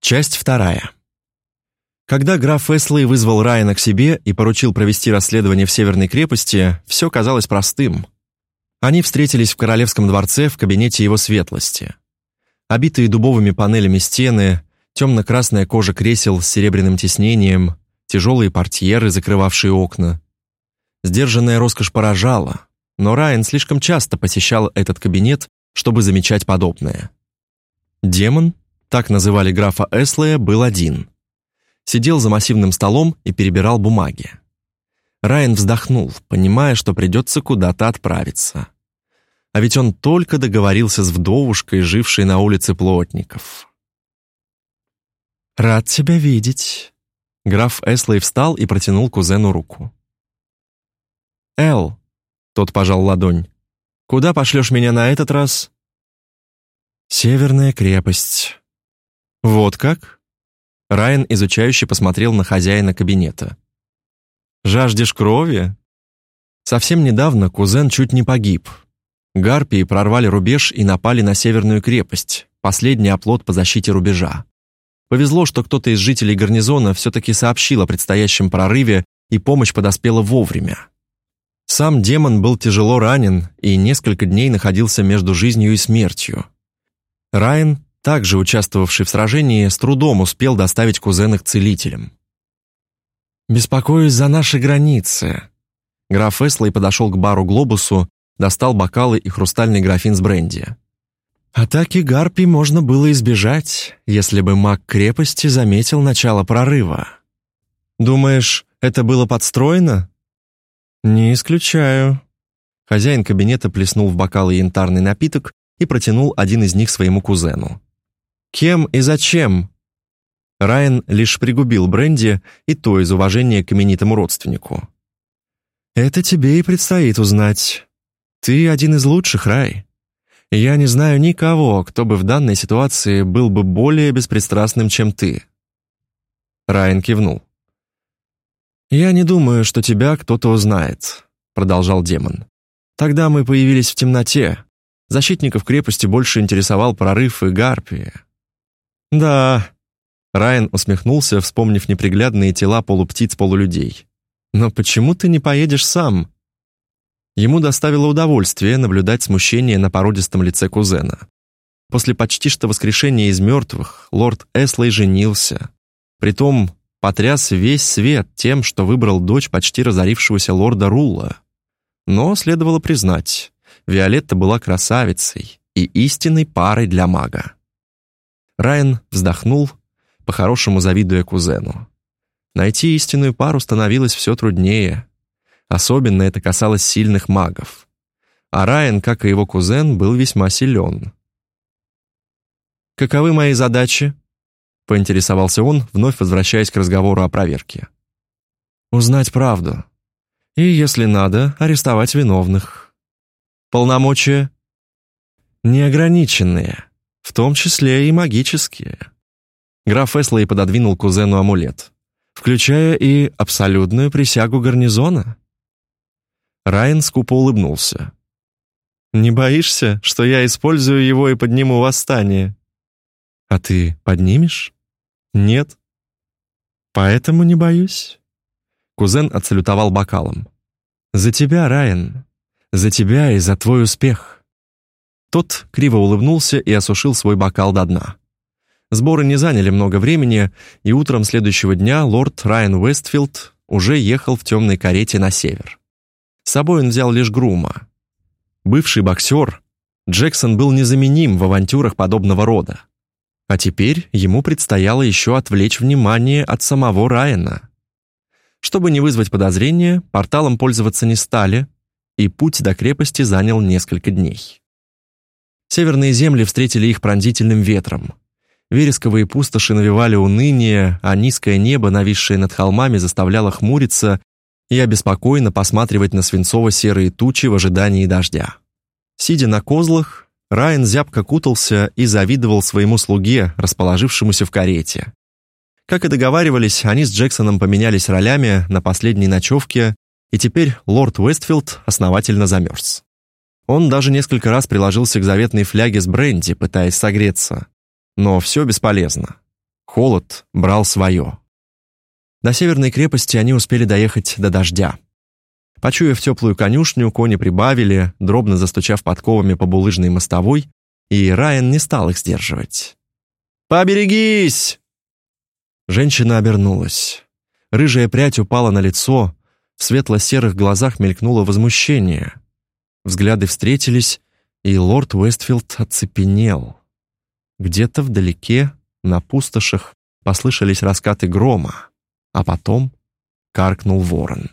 Часть вторая. Когда граф Эслей вызвал Райана к себе и поручил провести расследование в Северной крепости, все казалось простым. Они встретились в королевском дворце в кабинете его светлости. Обитые дубовыми панелями стены, темно-красная кожа кресел с серебряным тиснением, тяжелые портьеры, закрывавшие окна. Сдержанная роскошь поражала, но Райан слишком часто посещал этот кабинет, чтобы замечать подобное. Демон, так называли графа Эслея, был один. Сидел за массивным столом и перебирал бумаги. Райан вздохнул, понимая, что придется куда-то отправиться. А ведь он только договорился с вдовушкой, жившей на улице плотников. «Рад тебя видеть». Граф Эслей встал и протянул кузену руку. «Эл», — тот пожал ладонь, — «куда пошлешь меня на этот раз?» «Северная крепость», «Вот как?» Райан изучающе посмотрел на хозяина кабинета. «Жаждешь крови?» Совсем недавно кузен чуть не погиб. Гарпии прорвали рубеж и напали на северную крепость, последний оплот по защите рубежа. Повезло, что кто-то из жителей гарнизона все-таки сообщил о предстоящем прорыве, и помощь подоспела вовремя. Сам демон был тяжело ранен и несколько дней находился между жизнью и смертью. Райан также участвовавший в сражении, с трудом успел доставить кузена к целителям. «Беспокоюсь за наши границы». Граф Эслей подошел к бару «Глобусу», достал бокалы и хрустальный графин с бренди. Атаки гарпий можно было избежать, если бы маг крепости заметил начало прорыва. Думаешь, это было подстроено? Не исключаю. Хозяин кабинета плеснул в бокалы янтарный напиток и протянул один из них своему кузену. Кем и зачем? Райан лишь пригубил бренди, и то из уважения к именитому родственнику. Это тебе и предстоит узнать. Ты один из лучших, Рай. Я не знаю никого, кто бы в данной ситуации был бы более беспристрастным, чем ты. Райан кивнул. Я не думаю, что тебя кто-то узнает, продолжал демон. Тогда мы появились в темноте. Защитников крепости больше интересовал прорыв и гарпии. «Да». Райан усмехнулся, вспомнив неприглядные тела полуптиц-полулюдей. «Но почему ты не поедешь сам?» Ему доставило удовольствие наблюдать смущение на породистом лице кузена. После почти что воскрешения из мертвых лорд Эслей женился. Притом потряс весь свет тем, что выбрал дочь почти разорившегося лорда Рула. Но следовало признать, Виолетта была красавицей и истинной парой для мага. Райан вздохнул, по-хорошему завидуя кузену. Найти истинную пару становилось все труднее. Особенно это касалось сильных магов. А Райан, как и его кузен, был весьма силен. «Каковы мои задачи?» — поинтересовался он, вновь возвращаясь к разговору о проверке. «Узнать правду. И, если надо, арестовать виновных. Полномочия?» «Неограниченные», в том числе и магические. Граф Эслей пододвинул кузену амулет, включая и абсолютную присягу гарнизона. Райан скупо улыбнулся. «Не боишься, что я использую его и подниму восстание?» «А ты поднимешь?» «Нет». «Поэтому не боюсь». Кузен отсалютовал бокалом. «За тебя, Райан. За тебя и за твой успех». Тот криво улыбнулся и осушил свой бокал до дна. Сборы не заняли много времени, и утром следующего дня лорд Райан Уэстфилд уже ехал в темной карете на север. С собой он взял лишь грума. Бывший боксер, Джексон был незаменим в авантюрах подобного рода. А теперь ему предстояло еще отвлечь внимание от самого Райана. Чтобы не вызвать подозрения, порталом пользоваться не стали, и путь до крепости занял несколько дней. Северные земли встретили их пронзительным ветром. Вересковые пустоши навевали уныние, а низкое небо, нависшее над холмами, заставляло хмуриться и обеспокоенно посматривать на свинцово-серые тучи в ожидании дождя. Сидя на козлах, Райан зябко кутался и завидовал своему слуге, расположившемуся в карете. Как и договаривались, они с Джексоном поменялись ролями на последней ночевке, и теперь лорд Уэстфилд основательно замерз. Он даже несколько раз приложился к заветной фляге с бренди, пытаясь согреться. Но все бесполезно. Холод брал свое. До северной крепости они успели доехать до дождя. Почуяв теплую конюшню, кони прибавили, дробно застучав подковами по булыжной мостовой, и Райан не стал их сдерживать. «Поберегись!» Женщина обернулась. Рыжая прядь упала на лицо, в светло-серых глазах мелькнуло возмущение. Взгляды встретились, и лорд Уэстфилд оцепенел. Где-то вдалеке, на пустошах, послышались раскаты грома, а потом каркнул ворон.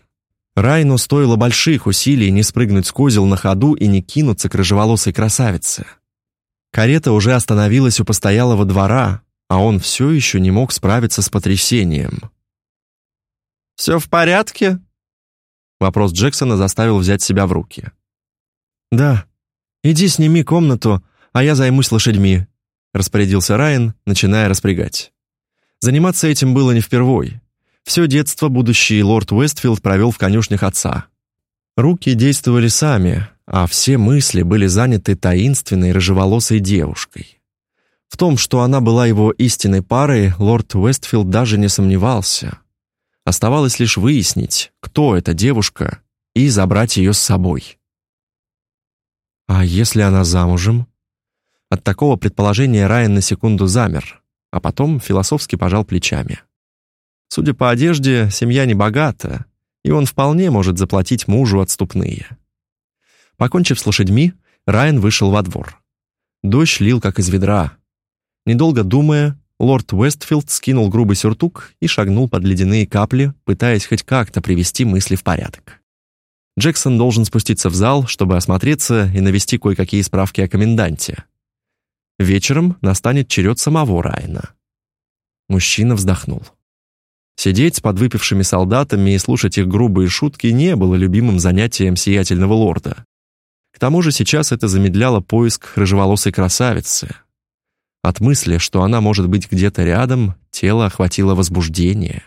Райну стоило больших усилий не спрыгнуть с козел на ходу и не кинуться к рыжеволосой красавице. Карета уже остановилась у постоялого двора, а он все еще не мог справиться с потрясением. «Все в порядке?» Вопрос Джексона заставил взять себя в руки. «Да. Иди сними комнату, а я займусь лошадьми», распорядился Райан, начиная распрягать. Заниматься этим было не впервой. Все детство будущий лорд Уэстфилд провел в конюшнях отца. Руки действовали сами, а все мысли были заняты таинственной рыжеволосой девушкой. В том, что она была его истинной парой, лорд Уэстфилд даже не сомневался. Оставалось лишь выяснить, кто эта девушка, и забрать ее с собой. А если она замужем? От такого предположения Райан на секунду замер, а потом философски пожал плечами. Судя по одежде, семья не богата, и он вполне может заплатить мужу отступные. Покончив с лошадьми, Райан вышел во двор. Дождь лил как из ведра. Недолго думая, лорд Уэстфилд скинул грубый сюртук и шагнул под ледяные капли, пытаясь хоть как-то привести мысли в порядок. Джексон должен спуститься в зал, чтобы осмотреться и навести кое-какие справки о коменданте. Вечером настанет черед самого Райана. Мужчина вздохнул. Сидеть с подвыпившими солдатами и слушать их грубые шутки не было любимым занятием сиятельного лорда. К тому же сейчас это замедляло поиск рыжеволосой красавицы. От мысли, что она может быть где-то рядом, тело охватило возбуждение.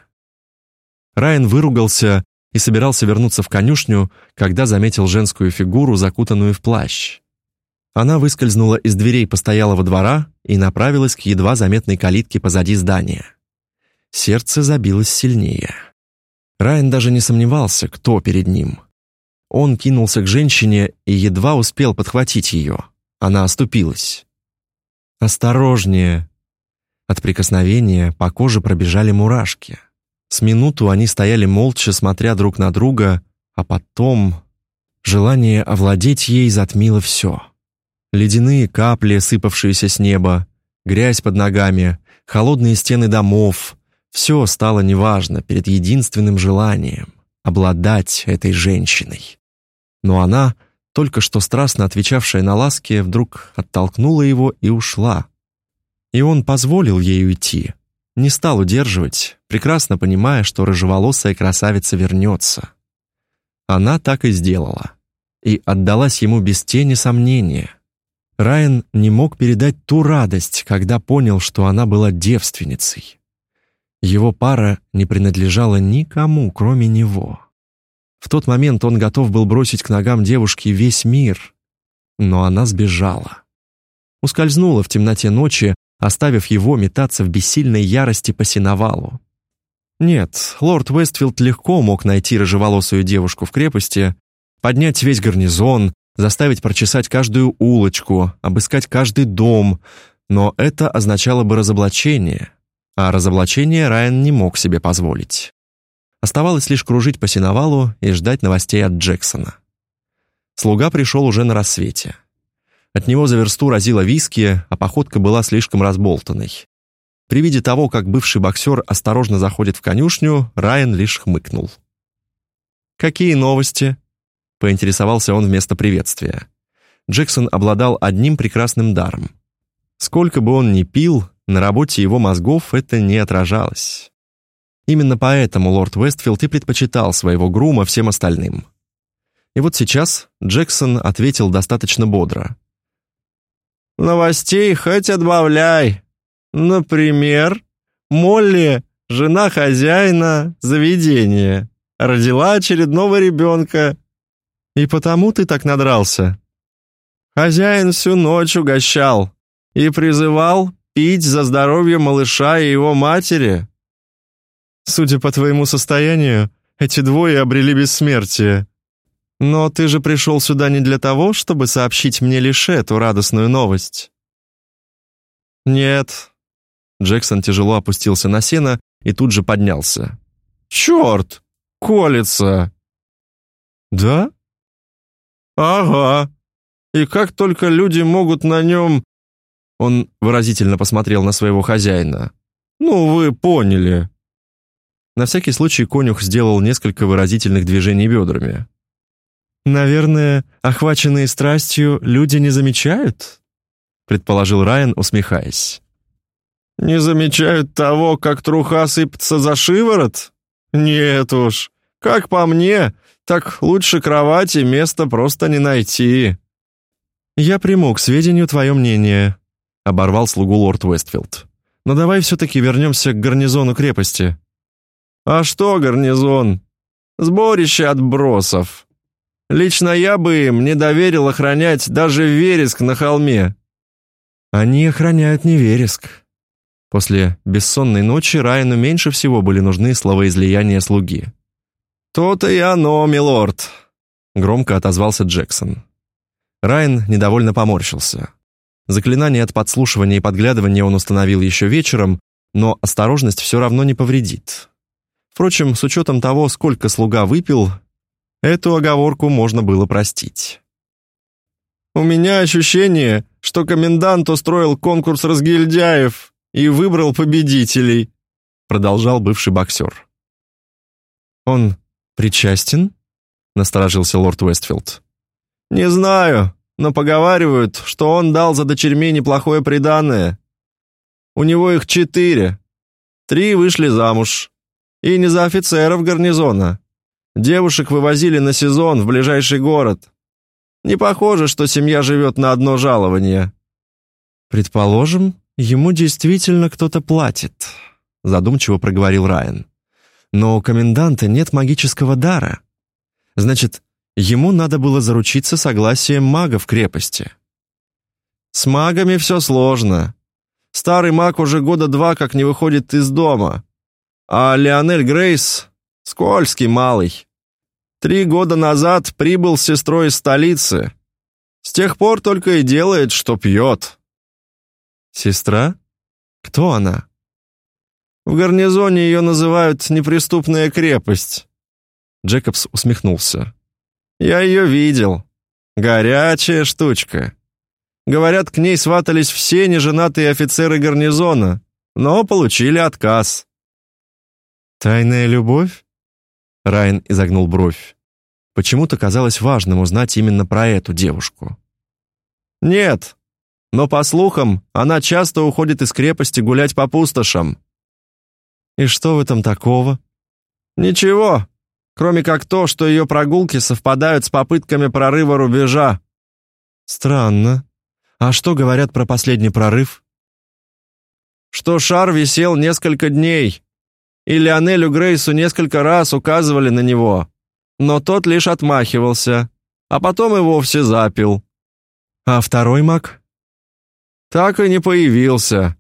Райан выругался и собирался вернуться в конюшню, когда заметил женскую фигуру, закутанную в плащ. Она выскользнула из дверей постоялого двора и направилась к едва заметной калитке позади здания. Сердце забилось сильнее. Райан даже не сомневался, кто перед ним. Он кинулся к женщине и едва успел подхватить ее. Она оступилась. «Осторожнее!» От прикосновения по коже пробежали мурашки. С минуту они стояли молча, смотря друг на друга, а потом желание овладеть ей затмило все. Ледяные капли, сыпавшиеся с неба, грязь под ногами, холодные стены домов, все стало неважно перед единственным желанием — обладать этой женщиной. Но она, только что страстно отвечавшая на ласки, вдруг оттолкнула его и ушла. И он позволил ей уйти, не стал удерживать, прекрасно понимая, что рыжеволосая красавица вернется. Она так и сделала. И отдалась ему без тени сомнения. Райан не мог передать ту радость, когда понял, что она была девственницей. Его пара не принадлежала никому, кроме него. В тот момент он готов был бросить к ногам девушки весь мир, но она сбежала. Ускользнула в темноте ночи, оставив его метаться в бессильной ярости по сеновалу. Нет, лорд Вестфилд легко мог найти рыжеволосую девушку в крепости, поднять весь гарнизон, заставить прочесать каждую улочку, обыскать каждый дом, но это означало бы разоблачение, а разоблачение Райан не мог себе позволить. Оставалось лишь кружить по сеновалу и ждать новостей от Джексона. Слуга пришел уже на рассвете. От него за версту разило виски, а походка была слишком разболтанной. При виде того, как бывший боксер осторожно заходит в конюшню, Райан лишь хмыкнул. «Какие новости?» — поинтересовался он вместо приветствия. Джексон обладал одним прекрасным даром. Сколько бы он ни пил, на работе его мозгов это не отражалось. Именно поэтому лорд Вестфилд и предпочитал своего грума всем остальным. И вот сейчас Джексон ответил достаточно бодро. «Новостей хоть отбавляй. Например, Молли, жена хозяина заведения, родила очередного ребенка. И потому ты так надрался. Хозяин всю ночь угощал и призывал пить за здоровье малыша и его матери?» «Судя по твоему состоянию, эти двое обрели бессмертие. Но ты же пришел сюда не для того, чтобы сообщить мне лишь эту радостную новость». «Нет». Джексон тяжело опустился на сено и тут же поднялся. «Черт! Колется!» «Да?» «Ага. И как только люди могут на нем...» Он выразительно посмотрел на своего хозяина. «Ну, вы поняли». На всякий случай конюх сделал несколько выразительных движений бедрами. «Наверное, охваченные страстью, люди не замечают?» предположил Райан, усмехаясь. «Не замечают того, как труха сыпется за шиворот? Нет уж. Как по мне, так лучше кровати места просто не найти». «Я приму к сведению твое мнение», — оборвал слугу лорд Уэстфилд. «Но давай все-таки вернемся к гарнизону крепости». «А что гарнизон? Сборище отбросов. Лично я бы им не доверил охранять даже вереск на холме». «Они охраняют не вереск». После бессонной ночи Райану меньше всего были нужны словоизлияния слуги. «То-то и оно, милорд», — громко отозвался Джексон. Райан недовольно поморщился. Заклинание от подслушивания и подглядывания он установил еще вечером, но осторожность все равно не повредит. Впрочем, с учетом того, сколько слуга выпил, эту оговорку можно было простить. «У меня ощущение, что комендант устроил конкурс разгильдяев и выбрал победителей», продолжал бывший боксер. «Он причастен?» — насторожился лорд Уэстфилд. «Не знаю, но поговаривают, что он дал за дочерьми неплохое приданое. У него их четыре. Три вышли замуж. И не за офицеров гарнизона. Девушек вывозили на сезон в ближайший город. Не похоже, что семья живет на одно жалование». «Предположим, ему действительно кто-то платит», — задумчиво проговорил Райан. Но у коменданта нет магического дара. Значит, ему надо было заручиться согласием мага в крепости. С магами все сложно. Старый маг уже года два как не выходит из дома. А Леонель Грейс — скользкий малый. Три года назад прибыл с сестрой из столицы. С тех пор только и делает, что пьет. Сестра? Кто она? В гарнизоне ее называют «неприступная крепость». Джекобс усмехнулся. «Я ее видел. Горячая штучка. Говорят, к ней сватались все неженатые офицеры гарнизона, но получили отказ». «Тайная любовь?» Райан изогнул бровь. Почему-то казалось важным узнать именно про эту девушку. «Нет, но, по слухам, она часто уходит из крепости гулять по пустошам. И что в этом такого? Ничего, кроме как то, что ее прогулки совпадают с попытками прорыва рубежа. Странно. А что говорят про последний прорыв? Что шар висел несколько дней, и Леонелю Грейсу несколько раз указывали на него, но тот лишь отмахивался, а потом и вовсе запил. А второй маг? Так и не появился.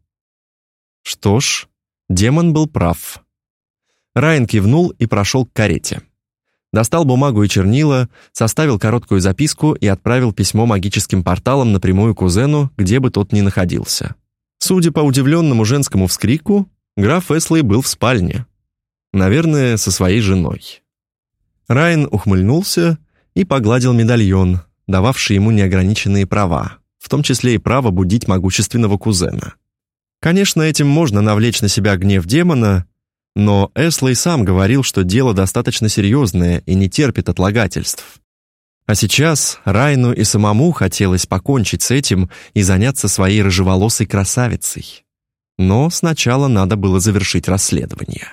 Что ж, Демон был прав. Райан кивнул и прошел к карете. Достал бумагу и чернила, составил короткую записку и отправил письмо магическим порталом напрямую кузену, где бы тот ни находился. Судя по удивленному женскому вскрику, граф Эслей был в спальне. Наверное, со своей женой. Райан ухмыльнулся и погладил медальон, дававший ему неограниченные права, в том числе и право будить могущественного кузена. Конечно, этим можно навлечь на себя гнев демона, но Эслей сам говорил, что дело достаточно серьезное и не терпит отлагательств. А сейчас Райну и самому хотелось покончить с этим и заняться своей рыжеволосой красавицей. Но сначала надо было завершить расследование.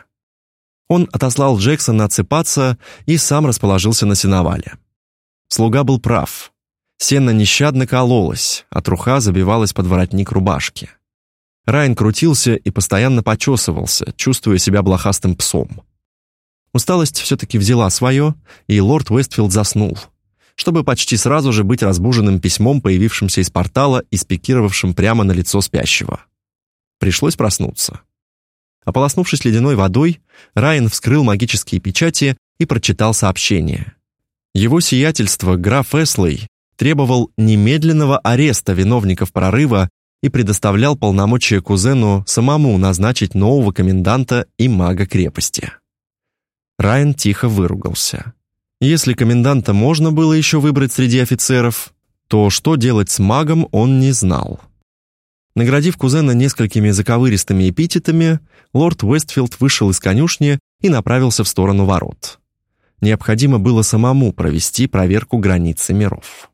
Он отослал Джексона отсыпаться и сам расположился на сеновале. Слуга был прав. Сено нещадно кололось, а труха забивалась под воротник рубашки. Райан крутился и постоянно почесывался, чувствуя себя блохастым псом. Усталость все-таки взяла свое, и лорд Уэстфилд заснул, чтобы почти сразу же быть разбуженным письмом, появившимся из портала и спикировавшим прямо на лицо спящего. Пришлось проснуться. Ополоснувшись ледяной водой, Райан вскрыл магические печати и прочитал сообщение. Его сиятельство граф Эслей требовал немедленного ареста виновников прорыва и предоставлял полномочия кузену самому назначить нового коменданта и мага крепости. Райан тихо выругался. Если коменданта можно было еще выбрать среди офицеров, то что делать с магом он не знал. Наградив кузена несколькими заковыристыми эпитетами, лорд Уэстфилд вышел из конюшни и направился в сторону ворот. Необходимо было самому провести проверку границы миров.